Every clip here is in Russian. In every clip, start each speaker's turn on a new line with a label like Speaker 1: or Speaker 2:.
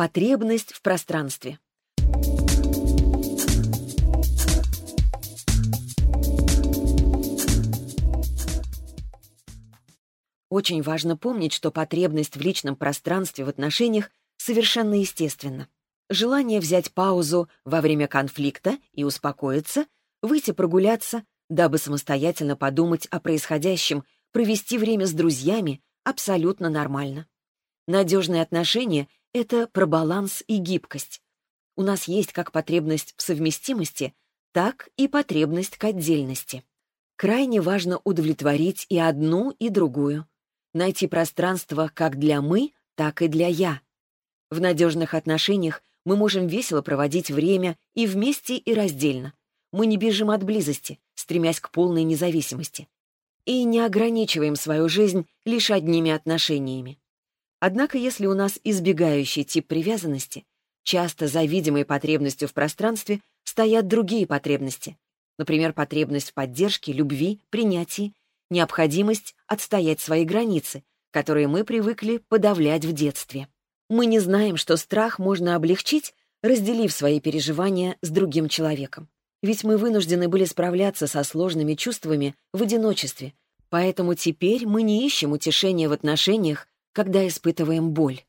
Speaker 1: Потребность в пространстве. Очень важно помнить, что потребность в личном пространстве в отношениях совершенно естественна. Желание взять паузу во время конфликта и успокоиться, выйти прогуляться, дабы самостоятельно подумать о происходящем, провести время с друзьями абсолютно нормально. Надежные отношения — это про баланс и гибкость. У нас есть как потребность в совместимости, так и потребность к отдельности. Крайне важно удовлетворить и одну, и другую найти пространство как для «мы», так и для «я». В надежных отношениях мы можем весело проводить время и вместе, и раздельно. Мы не бежим от близости, стремясь к полной независимости. И не ограничиваем свою жизнь лишь одними отношениями. Однако, если у нас избегающий тип привязанности, часто за видимой потребностью в пространстве стоят другие потребности, например, потребность в поддержке, любви, принятии необходимость отстоять свои границы, которые мы привыкли подавлять в детстве. Мы не знаем, что страх можно облегчить, разделив свои переживания с другим человеком. Ведь мы вынуждены были справляться со сложными чувствами в одиночестве, поэтому теперь мы не ищем утешения в отношениях, когда испытываем боль.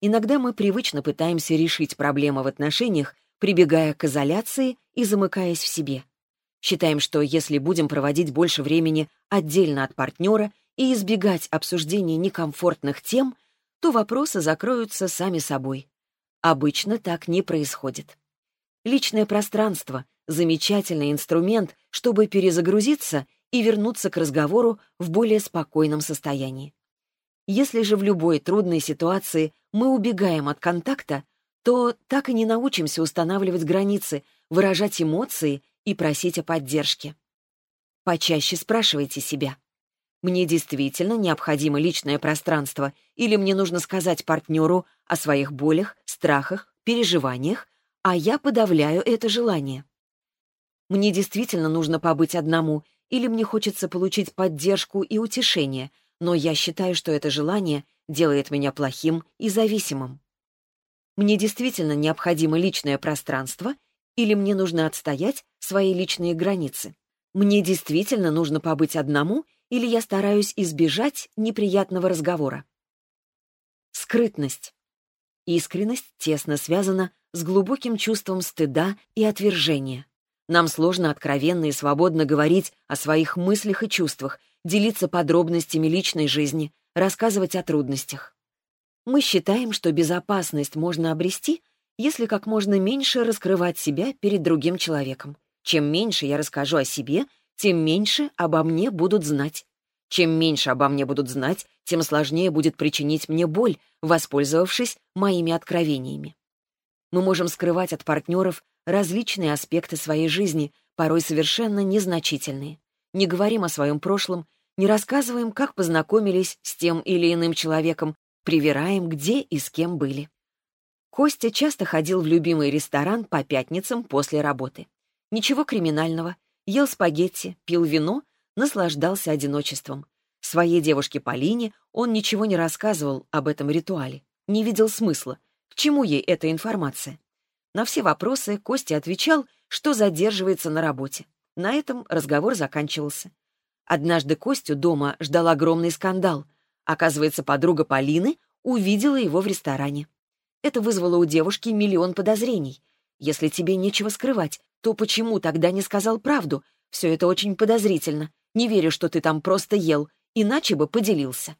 Speaker 1: Иногда мы привычно пытаемся решить проблемы в отношениях, прибегая к изоляции и замыкаясь в себе. Считаем, что если будем проводить больше времени отдельно от партнера и избегать обсуждения некомфортных тем, то вопросы закроются сами собой. Обычно так не происходит. Личное пространство — замечательный инструмент, чтобы перезагрузиться и вернуться к разговору в более спокойном состоянии. Если же в любой трудной ситуации мы убегаем от контакта, то так и не научимся устанавливать границы, выражать эмоции и просить о поддержке. Почаще спрашивайте себя. Мне действительно необходимо личное пространство или мне нужно сказать партнеру о своих болях, страхах, переживаниях, а я подавляю это желание. Мне действительно нужно побыть одному или мне хочется получить поддержку и утешение, но я считаю, что это желание делает меня плохим и зависимым. Мне действительно необходимо личное пространство или мне нужно отстоять свои личные границы? Мне действительно нужно побыть одному или я стараюсь избежать неприятного разговора? Скрытность. Искренность тесно связана с глубоким чувством стыда и отвержения. Нам сложно откровенно и свободно говорить о своих мыслях и чувствах, делиться подробностями личной жизни, рассказывать о трудностях. Мы считаем, что безопасность можно обрести, если как можно меньше раскрывать себя перед другим человеком. Чем меньше я расскажу о себе, тем меньше обо мне будут знать. Чем меньше обо мне будут знать, тем сложнее будет причинить мне боль, воспользовавшись моими откровениями. Мы можем скрывать от партнеров различные аспекты своей жизни, порой совершенно незначительные. Не говорим о своем прошлом, не рассказываем, как познакомились с тем или иным человеком, привираем, где и с кем были. Костя часто ходил в любимый ресторан по пятницам после работы. Ничего криминального. Ел спагетти, пил вино, наслаждался одиночеством. Своей девушке Полине он ничего не рассказывал об этом ритуале. Не видел смысла. К чему ей эта информация? На все вопросы Костя отвечал, что задерживается на работе. На этом разговор заканчивался. Однажды Костю дома ждал огромный скандал. Оказывается, подруга Полины увидела его в ресторане. Это вызвало у девушки миллион подозрений. Если тебе нечего скрывать, то почему тогда не сказал правду? Все это очень подозрительно. Не верю, что ты там просто ел, иначе бы поделился.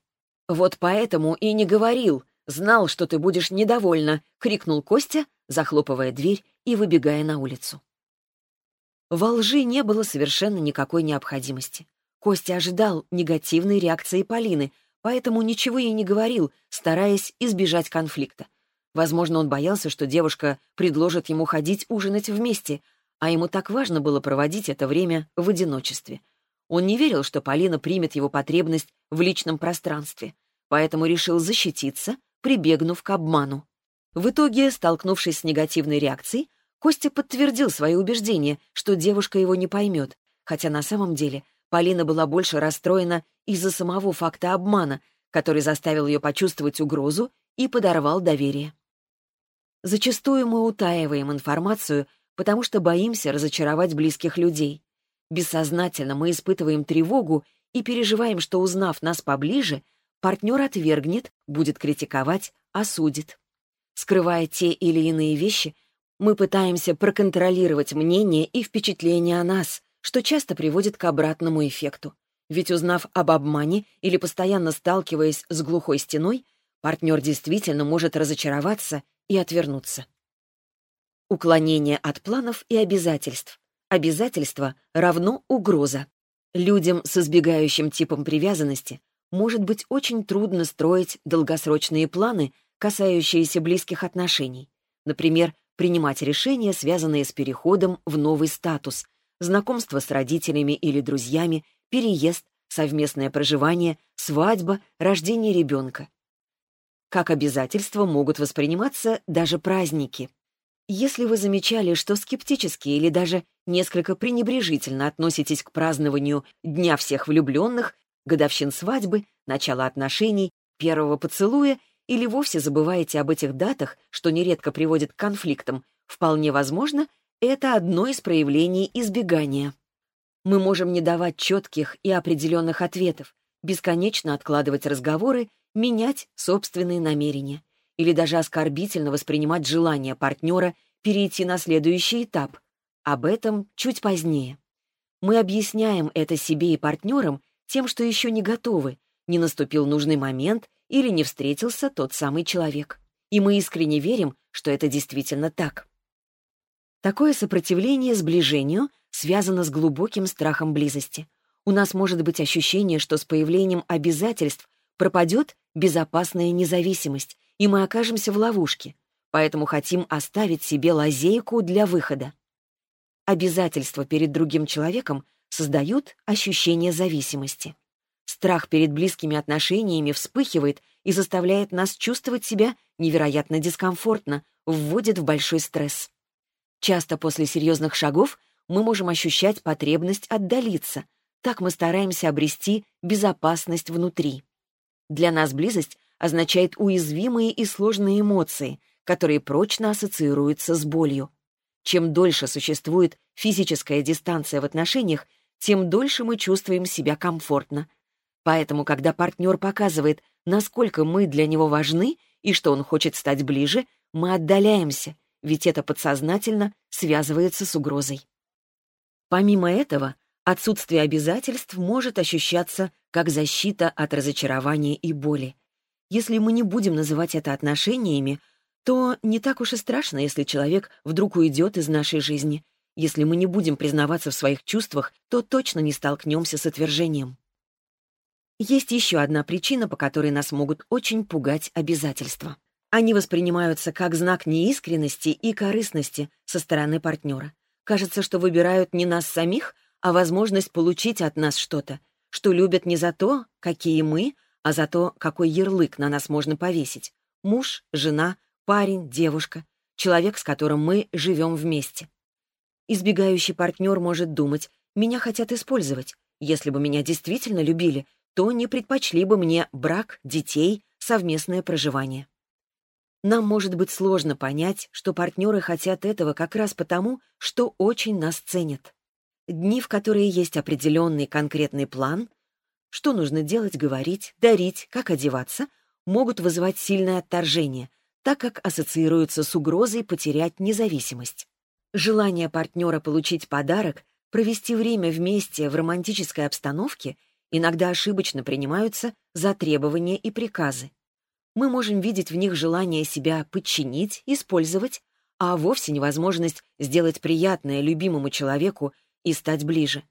Speaker 1: Вот поэтому и не говорил. Знал, что ты будешь недовольна, крикнул Костя, захлопывая дверь и выбегая на улицу. Во лжи не было совершенно никакой необходимости. Костя ожидал негативной реакции Полины, поэтому ничего ей не говорил, стараясь избежать конфликта. Возможно, он боялся, что девушка предложит ему ходить ужинать вместе, а ему так важно было проводить это время в одиночестве. Он не верил, что Полина примет его потребность в личном пространстве, поэтому решил защититься, прибегнув к обману. В итоге, столкнувшись с негативной реакцией, Костя подтвердил свои убеждения, что девушка его не поймет, хотя на самом деле Полина была больше расстроена из-за самого факта обмана, который заставил ее почувствовать угрозу и подорвал доверие. Зачастую мы утаиваем информацию, потому что боимся разочаровать близких людей. Бессознательно мы испытываем тревогу и переживаем, что, узнав нас поближе, партнер отвергнет, будет критиковать, осудит. Скрывая те или иные вещи, мы пытаемся проконтролировать мнение и впечатление о нас, что часто приводит к обратному эффекту. Ведь узнав об обмане или постоянно сталкиваясь с глухой стеной, партнер действительно может разочароваться и отвернуться. Уклонение от планов и обязательств. Обязательство равно угроза. Людям с избегающим типом привязанности может быть очень трудно строить долгосрочные планы, касающиеся близких отношений. Например, принимать решения, связанные с переходом в новый статус, знакомство с родителями или друзьями, переезд, совместное проживание, свадьба, рождение ребенка. Как обязательства могут восприниматься даже праздники. Если вы замечали, что скептически или даже несколько пренебрежительно относитесь к празднованию Дня всех влюбленных, годовщин свадьбы, начала отношений, первого поцелуя или вовсе забываете об этих датах, что нередко приводит к конфликтам, вполне возможно, это одно из проявлений избегания. Мы можем не давать четких и определенных ответов, бесконечно откладывать разговоры, менять собственные намерения или даже оскорбительно воспринимать желание партнера перейти на следующий этап. Об этом чуть позднее. Мы объясняем это себе и партнерам тем, что еще не готовы, не наступил нужный момент или не встретился тот самый человек. И мы искренне верим, что это действительно так. Такое сопротивление сближению связано с глубоким страхом близости. У нас может быть ощущение, что с появлением обязательств пропадет безопасная независимость, и мы окажемся в ловушке, поэтому хотим оставить себе лазейку для выхода. Обязательства перед другим человеком создают ощущение зависимости. Страх перед близкими отношениями вспыхивает и заставляет нас чувствовать себя невероятно дискомфортно, вводит в большой стресс. Часто после серьезных шагов мы можем ощущать потребность отдалиться. Так мы стараемся обрести безопасность внутри. Для нас близость означает уязвимые и сложные эмоции, которые прочно ассоциируются с болью. Чем дольше существует физическая дистанция в отношениях, тем дольше мы чувствуем себя комфортно. Поэтому, когда партнер показывает, насколько мы для него важны и что он хочет стать ближе, мы отдаляемся — ведь это подсознательно связывается с угрозой. Помимо этого, отсутствие обязательств может ощущаться как защита от разочарования и боли. Если мы не будем называть это отношениями, то не так уж и страшно, если человек вдруг уйдет из нашей жизни. Если мы не будем признаваться в своих чувствах, то точно не столкнемся с отвержением. Есть еще одна причина, по которой нас могут очень пугать обязательства. Они воспринимаются как знак неискренности и корыстности со стороны партнера. Кажется, что выбирают не нас самих, а возможность получить от нас что-то, что любят не за то, какие мы, а за то, какой ярлык на нас можно повесить. Муж, жена, парень, девушка, человек, с которым мы живем вместе. Избегающий партнер может думать, меня хотят использовать. Если бы меня действительно любили, то не предпочли бы мне брак, детей, совместное проживание. Нам может быть сложно понять, что партнеры хотят этого как раз потому, что очень нас ценят. Дни, в которые есть определенный конкретный план, что нужно делать, говорить, дарить, как одеваться, могут вызывать сильное отторжение, так как ассоциируются с угрозой потерять независимость. Желание партнера получить подарок, провести время вместе в романтической обстановке иногда ошибочно принимаются за требования и приказы мы можем видеть в них желание себя подчинить, использовать, а вовсе невозможность сделать приятное любимому человеку и стать ближе.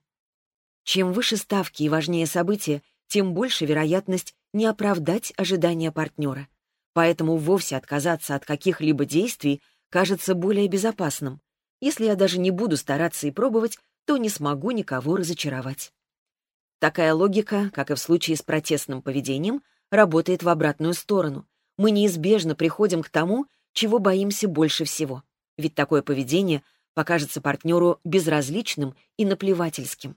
Speaker 1: Чем выше ставки и важнее события, тем больше вероятность не оправдать ожидания партнера. Поэтому вовсе отказаться от каких-либо действий кажется более безопасным. Если я даже не буду стараться и пробовать, то не смогу никого разочаровать. Такая логика, как и в случае с протестным поведением, работает в обратную сторону. Мы неизбежно приходим к тому, чего боимся больше всего. Ведь такое поведение покажется партнеру безразличным и наплевательским.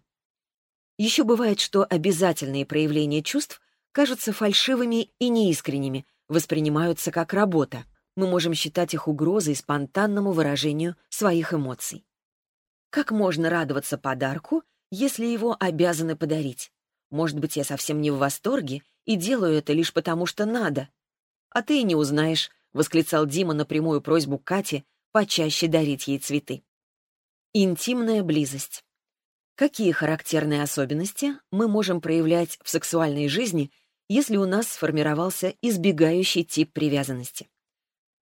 Speaker 1: Еще бывает, что обязательные проявления чувств кажутся фальшивыми и неискренними, воспринимаются как работа. мы можем считать их угрозой спонтанному выражению своих эмоций. Как можно радоваться подарку, если его обязаны подарить? Может быть, я совсем не в восторге и делаю это лишь потому, что надо. А ты и не узнаешь, — восклицал Дима на прямую просьбу Кати почаще дарить ей цветы. Интимная близость. Какие характерные особенности мы можем проявлять в сексуальной жизни, если у нас сформировался избегающий тип привязанности?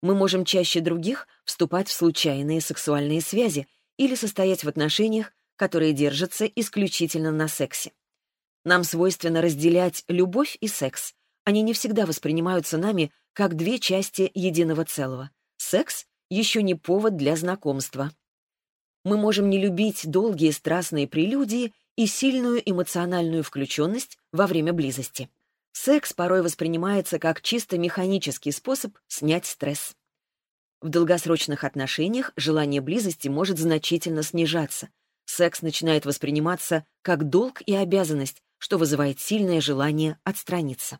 Speaker 1: Мы можем чаще других вступать в случайные сексуальные связи или состоять в отношениях, которые держатся исключительно на сексе. Нам свойственно разделять любовь и секс. Они не всегда воспринимаются нами как две части единого целого. Секс — еще не повод для знакомства. Мы можем не любить долгие страстные прелюдии и сильную эмоциональную включенность во время близости. Секс порой воспринимается как чисто механический способ снять стресс. В долгосрочных отношениях желание близости может значительно снижаться. Секс начинает восприниматься как долг и обязанность, что вызывает сильное желание отстраниться.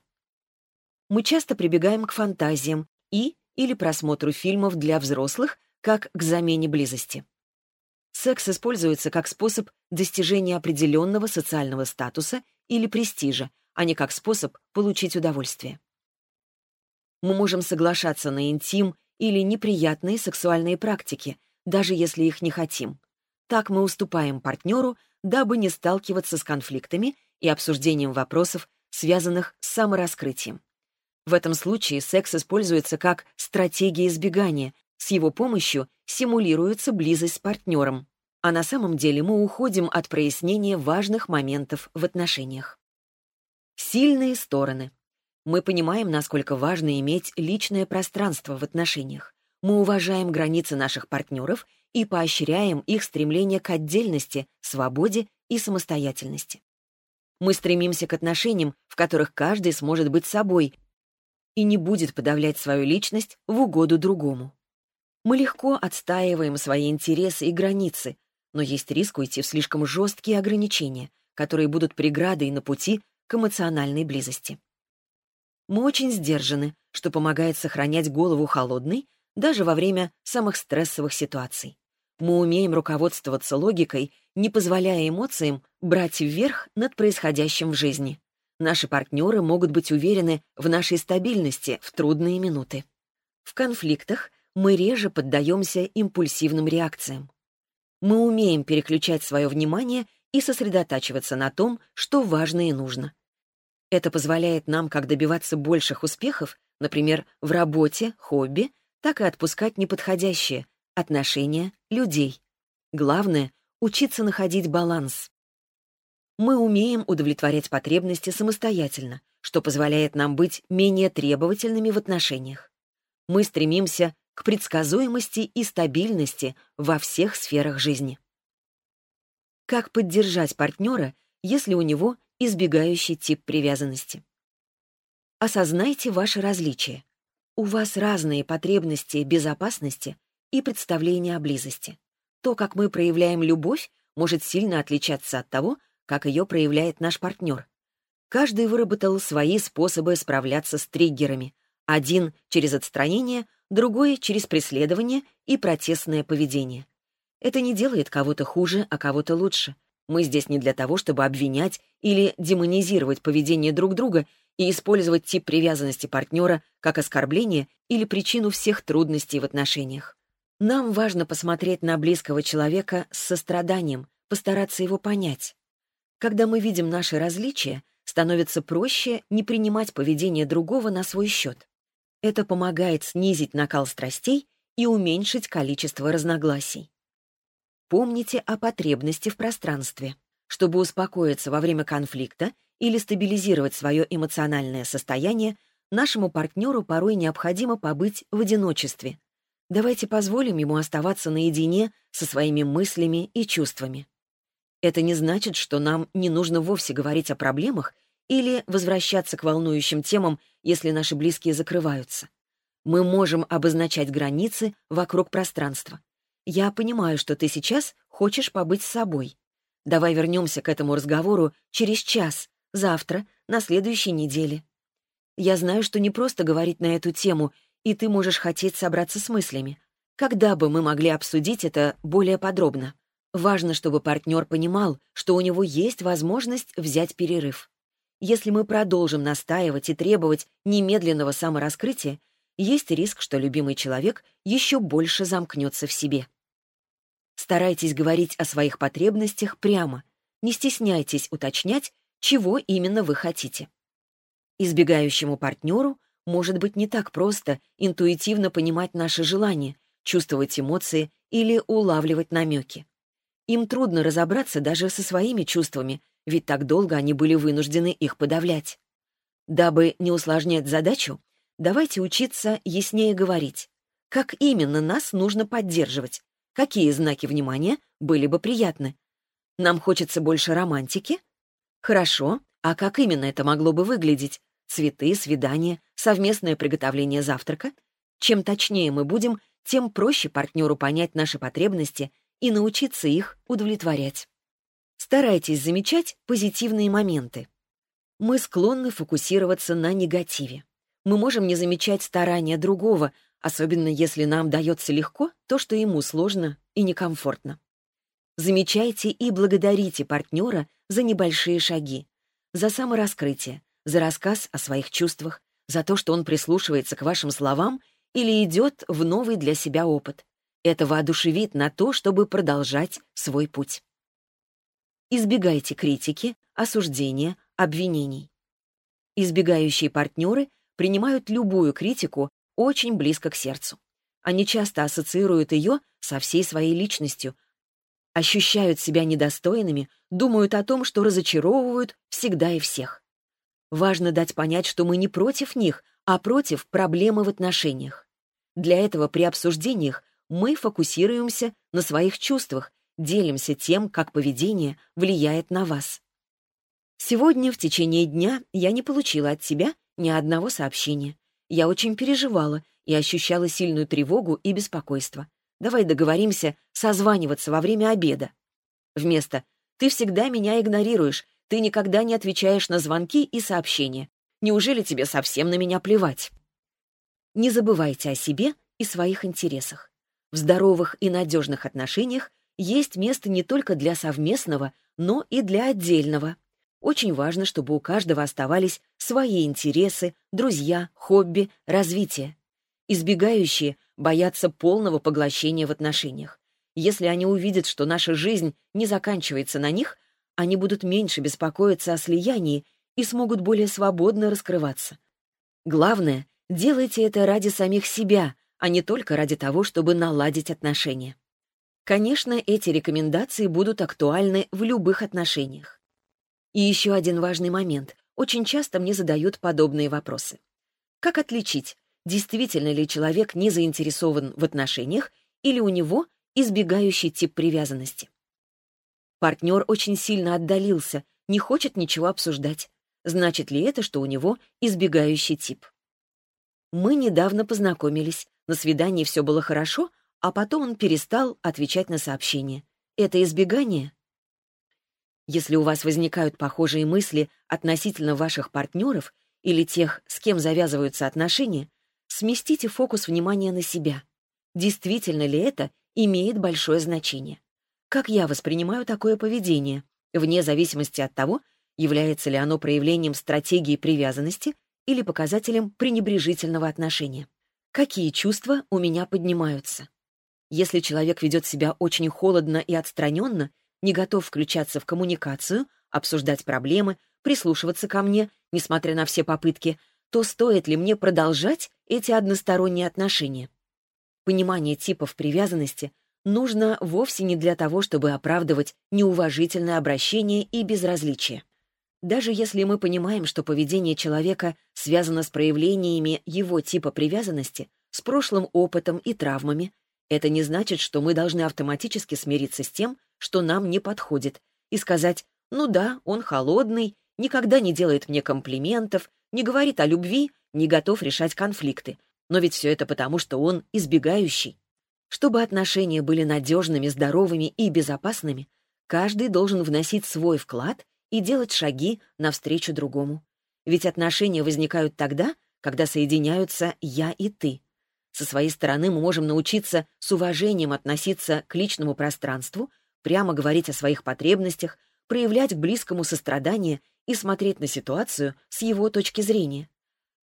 Speaker 1: Мы часто прибегаем к фантазиям и или просмотру фильмов для взрослых, как к замене близости. Секс используется как способ достижения определенного социального статуса или престижа, а не как способ получить удовольствие. Мы можем соглашаться на интим или неприятные сексуальные практики, даже если их не хотим. Так мы уступаем партнеру, дабы не сталкиваться с конфликтами и обсуждением вопросов, связанных с самораскрытием. В этом случае секс используется как стратегия избегания, с его помощью симулируется близость с партнером, а на самом деле мы уходим от прояснения важных моментов в отношениях. Сильные стороны. Мы понимаем, насколько важно иметь личное пространство в отношениях. Мы уважаем границы наших партнеров и поощряем их стремление к отдельности, свободе и самостоятельности. Мы стремимся к отношениям, в которых каждый сможет быть собой и не будет подавлять свою личность в угоду другому. Мы легко отстаиваем свои интересы и границы, но есть риск уйти в слишком жесткие ограничения, которые будут преградой на пути к эмоциональной близости. Мы очень сдержаны, что помогает сохранять голову холодной даже во время самых стрессовых ситуаций. Мы умеем руководствоваться логикой, не позволяя эмоциям брать вверх над происходящим в жизни. Наши партнеры могут быть уверены в нашей стабильности в трудные минуты. В конфликтах мы реже поддаемся импульсивным реакциям. Мы умеем переключать свое внимание и сосредотачиваться на том, что важно и нужно. Это позволяет нам как добиваться больших успехов, например, в работе, хобби, так и отпускать неподходящие отношения людей. Главное — учиться находить баланс. Мы умеем удовлетворять потребности самостоятельно, что позволяет нам быть менее требовательными в отношениях. Мы стремимся к предсказуемости и стабильности во всех сферах жизни. Как поддержать партнера, если у него избегающий тип привязанности. Осознайте ваши различия. У вас разные потребности безопасности и представления о близости. То, как мы проявляем любовь, может сильно отличаться от того, как ее проявляет наш партнер. Каждый выработал свои способы справляться с триггерами. Один через отстранение, другой через преследование и протестное поведение. Это не делает кого-то хуже, а кого-то лучше. Мы здесь не для того, чтобы обвинять или демонизировать поведение друг друга и использовать тип привязанности партнера как оскорбление или причину всех трудностей в отношениях. Нам важно посмотреть на близкого человека с состраданием, постараться его понять. Когда мы видим наши различия, становится проще не принимать поведение другого на свой счет. Это помогает снизить накал страстей и уменьшить количество разногласий. Помните о потребности в пространстве. Чтобы успокоиться во время конфликта или стабилизировать свое эмоциональное состояние, нашему партнеру порой необходимо побыть в одиночестве. Давайте позволим ему оставаться наедине со своими мыслями и чувствами. Это не значит, что нам не нужно вовсе говорить о проблемах или возвращаться к волнующим темам, если наши близкие закрываются. Мы можем обозначать границы вокруг пространства. Я понимаю, что ты сейчас хочешь побыть с собой. Давай вернемся к этому разговору через час, завтра, на следующей неделе. Я знаю, что не просто говорить на эту тему, и ты можешь хотеть собраться с мыслями. Когда бы мы могли обсудить это более подробно? Важно, чтобы партнер понимал, что у него есть возможность взять перерыв. Если мы продолжим настаивать и требовать немедленного самораскрытия, есть риск, что любимый человек еще больше замкнется в себе. Старайтесь говорить о своих потребностях прямо. Не стесняйтесь уточнять, чего именно вы хотите. Избегающему партнеру может быть не так просто интуитивно понимать наши желания, чувствовать эмоции или улавливать намеки. Им трудно разобраться даже со своими чувствами, ведь так долго они были вынуждены их подавлять. Дабы не усложнять задачу, давайте учиться яснее говорить. Как именно нас нужно поддерживать? Какие знаки внимания были бы приятны? Нам хочется больше романтики? Хорошо, а как именно это могло бы выглядеть? Цветы, свидания, совместное приготовление завтрака? Чем точнее мы будем, тем проще партнеру понять наши потребности и научиться их удовлетворять. Старайтесь замечать позитивные моменты. Мы склонны фокусироваться на негативе. Мы можем не замечать старания другого, особенно если нам дается легко то, что ему сложно и некомфортно. Замечайте и благодарите партнера за небольшие шаги, за самораскрытие, за рассказ о своих чувствах, за то, что он прислушивается к вашим словам или идет в новый для себя опыт. Это воодушевит на то, чтобы продолжать свой путь. Избегайте критики, осуждения, обвинений. Избегающие партнеры принимают любую критику очень близко к сердцу. Они часто ассоциируют ее со всей своей личностью, ощущают себя недостойными, думают о том, что разочаровывают всегда и всех. Важно дать понять, что мы не против них, а против проблемы в отношениях. Для этого при обсуждениях мы фокусируемся на своих чувствах делимся тем, как поведение влияет на вас. Сегодня в течение дня я не получила от тебя ни одного сообщения. Я очень переживала и ощущала сильную тревогу и беспокойство. Давай договоримся созваниваться во время обеда. Вместо «ты всегда меня игнорируешь, ты никогда не отвечаешь на звонки и сообщения. Неужели тебе совсем на меня плевать?» Не забывайте о себе и своих интересах. В здоровых и надежных отношениях есть место не только для совместного, но и для отдельного. Очень важно, чтобы у каждого оставались свои интересы, друзья, хобби, развитие. Избегающие боятся полного поглощения в отношениях. Если они увидят, что наша жизнь не заканчивается на них, они будут меньше беспокоиться о слиянии и смогут более свободно раскрываться. Главное, делайте это ради самих себя, а не только ради того, чтобы наладить отношения. Конечно, эти рекомендации будут актуальны в любых отношениях. И еще один важный момент. Очень часто мне задают подобные вопросы. Как отличить, действительно ли человек не заинтересован в отношениях или у него избегающий тип привязанности? Партнер очень сильно отдалился, не хочет ничего обсуждать. Значит ли это, что у него избегающий тип? Мы недавно познакомились, на свидании все было хорошо, а потом он перестал отвечать на сообщения. Это избегание? Если у вас возникают похожие мысли относительно ваших партнеров или тех, с кем завязываются отношения, сместите фокус внимания на себя. Действительно ли это имеет большое значение? Как я воспринимаю такое поведение, вне зависимости от того, является ли оно проявлением стратегии привязанности или показателем пренебрежительного отношения? Какие чувства у меня поднимаются? Если человек ведет себя очень холодно и отстраненно, не готов включаться в коммуникацию, обсуждать проблемы, прислушиваться ко мне, несмотря на все попытки, то стоит ли мне продолжать эти односторонние отношения? Понимание типов привязанности нужно вовсе не для того, чтобы оправдывать неуважительное обращение и безразличие. Даже если мы понимаем, что поведение человека связано с проявлениями его типа привязанности, с прошлым опытом и травмами, это не значит, что мы должны автоматически смириться с тем, что нам не подходит, и сказать «ну да, он холодный, никогда не делает мне комплиментов, не говорит о любви, не готов решать конфликты, но ведь все это потому, что он избегающий». Чтобы отношения были надежными, здоровыми и безопасными, каждый должен вносить свой вклад и делать шаги навстречу другому. Ведь отношения возникают тогда, когда соединяются «я» и «ты», Со своей стороны мы можем научиться с уважением относиться к личному пространству, прямо говорить о своих потребностях, проявлять к близкому сострадание и смотреть на ситуацию с его точки зрения.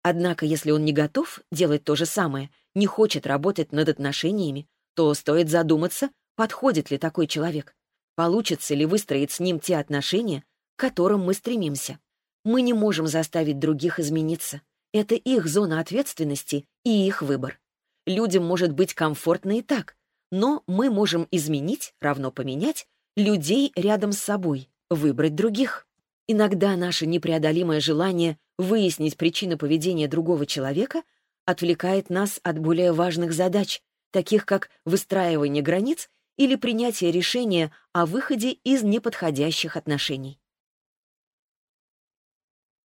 Speaker 1: Однако, если он не готов делать то же самое, не хочет работать над отношениями, то стоит задуматься, подходит ли такой человек, получится ли выстроить с ним те отношения, к которым мы стремимся. Мы не можем заставить других измениться. Это их зона ответственности и их выбор. Людям может быть комфортно и так, но мы можем изменить, равно поменять, людей рядом с собой, выбрать других. Иногда наше непреодолимое желание выяснить причину поведения другого человека отвлекает нас от более важных задач, таких как выстраивание границ или принятие решения о выходе из неподходящих отношений.